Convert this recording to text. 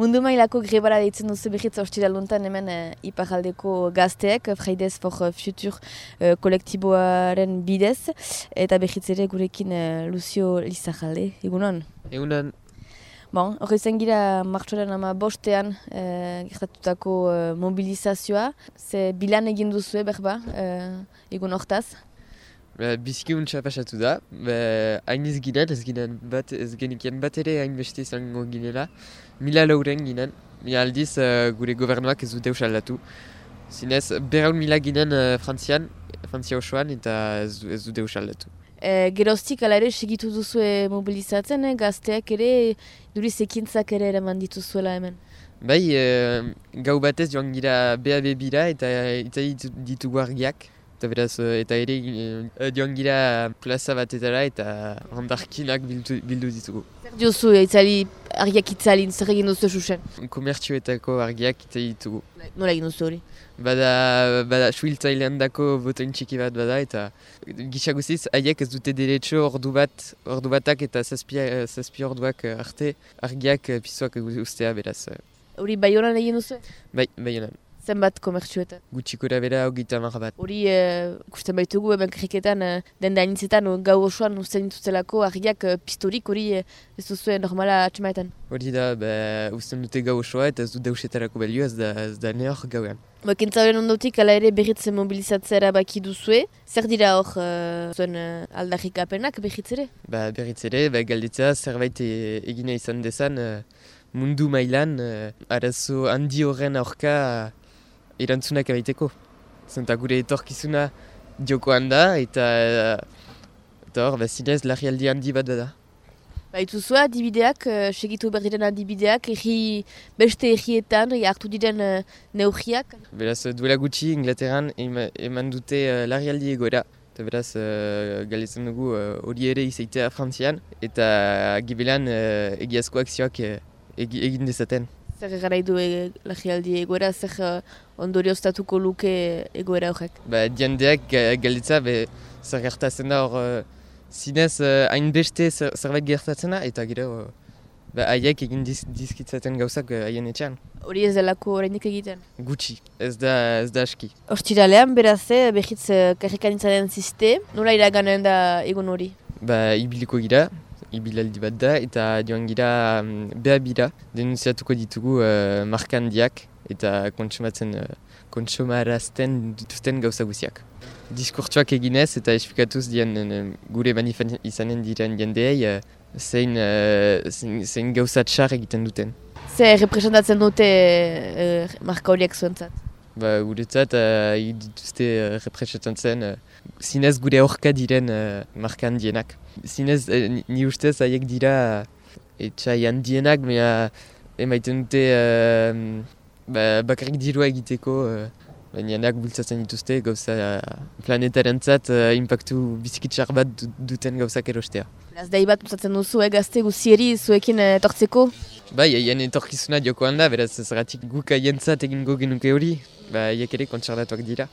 Mundu mailako grebara deitzen duzu behitz hostira luntan hemen e, iparaldeko gazteek, Fridays for Future e, kolektiboaren bidez, eta behitz ere gurekin e, Lucio Lizajalde, egunon? Egunon. Bon, hori zen gira martxoren ama bostean e, gertatutako e, mobilizazioa, ze bilan egin duzu berba, e, egun hortaz? Ba, biziki untsa pasatu da, ba, hain ez ginen, ez ginen bat, ez genikien bat ere hain beste izango ginela. Mila lauren ginen, mila aldiz uh, gure gobernuak ez dute usaldatu. Zinez, berraun mila ginen uh, frantzian, frantzia osoan, eta ez, ez dute usaldatu. E, geroztik ala ere segitu duzu mobilizatzen, eh? gazteak ere, duriz ekintzak ere eraman dituzuela hemen. Bai, e, gau batez joan gira BAB bira eta itzai ditugu argiak. Eta beraz, eta ere uh, joan gira plaza batetara eta handarkinak bildu, bildu ditugu. Zer diozu itzali, argiak itzalin, zer egin duzu susen? Komertzioetako argiak itzali ditugu. Nola egin duzu hori? Bada, bada suhiltzailean dako botoin txiki bat bada eta gixaguziz, haiek ez dute derecho ordu bat, ordu batak eta zazpi, zazpi orduak arte argiak pisoak ustea beraz. Hori bai honan egin duzu? Bai, bai honan zenbat komertsuetan? Gutxikora bera hogeita marra bat. Hori, e, kusten baitugu, hemen kriketan, e, den da initzetan, gau osoan usten dituzelako argiak e, pistorik hori e, ez duzu normala atxemaetan? Hori da, be, usten dute gau osoa eta ez du deusetarako belio ez da, ez da ne hor gauean. Ekintza horren ondotik, ala ere berritzen mobilizatzea erabaki duzue. Zer dira hor uh, zuen uh, aldarrik apenak berritzere? Ba, berritzere, ba, galditza zerbait e, egine izan dezan mundu mailan uh, arazo handi horren aurka erantzunak ebaiteko. Zenta gure etorkizuna jokoan da, eta eta hor, zinez, larri aldi handi bat da. Baitu zua, dibideak, uh, segitu behar diren dibideak, erri beste errietan, hartu diren uh, neurriak? Beraz, duela gutxi, Inglaterran, eman dute uh, larri aldi egoera. Eta beraz, uh, galetzen dugu hori uh, ere izaitea frantzian, eta gibelan uh, egiazko akzioak uh, egin dezaten. Zer gara idu e, lagialdi egoera, zer uh, ondori ostatuko luke egoera horrek? Ba, diendeak galditza, be, zer gertatzen da hor, uh, zinez uh, hainbeste zerbait gertatzen da, eta gero, ba, haiek egin diz, dizkitzaten gauzak haien etxean. Hori ez delako horreinik egiten? Gutxi, ez da, ez da aski. Ostiralean, beraz, behitz karrikanitza den ziste, nola iraganen da egon hori? Ba, ibiliko gira, ibilaldi bat da, eta joan gira um, beha bira, denunziatuko ditugu uh, markandiak eta kontsumatzen uh, kontsumarazten dituzten gauza guziak. Diskurtsuak eginez eta esplikatuz dien uh, gure manifan izanen diren jendeei uh, zein, uh, zein, zein gauza txar egiten duten. Ze representatzen dute uh, marka horiek zuentzat? Ba, guretzat, uh, dituzte uh, representatzen uh, zinez gure aurka diren uh, marka handienak. Zinez, eh, ni ustez haiek dira etxai handienak, mea emaiten dute uh, ba, bakarrik dirua egiteko uh, baina bultzatzen dituzte gauza uh, planetaren zat uh, impactu bizikitxar bat duten gauzak erostea. Dahi bat bultzatzen duzu, eh, gazte guzieri zuekin etortzeko? Bai, haien etorkizuna jokoan da, beraz ez guk haien zat egingo genuke hori, ba, haiek ere kontsardatuak dira.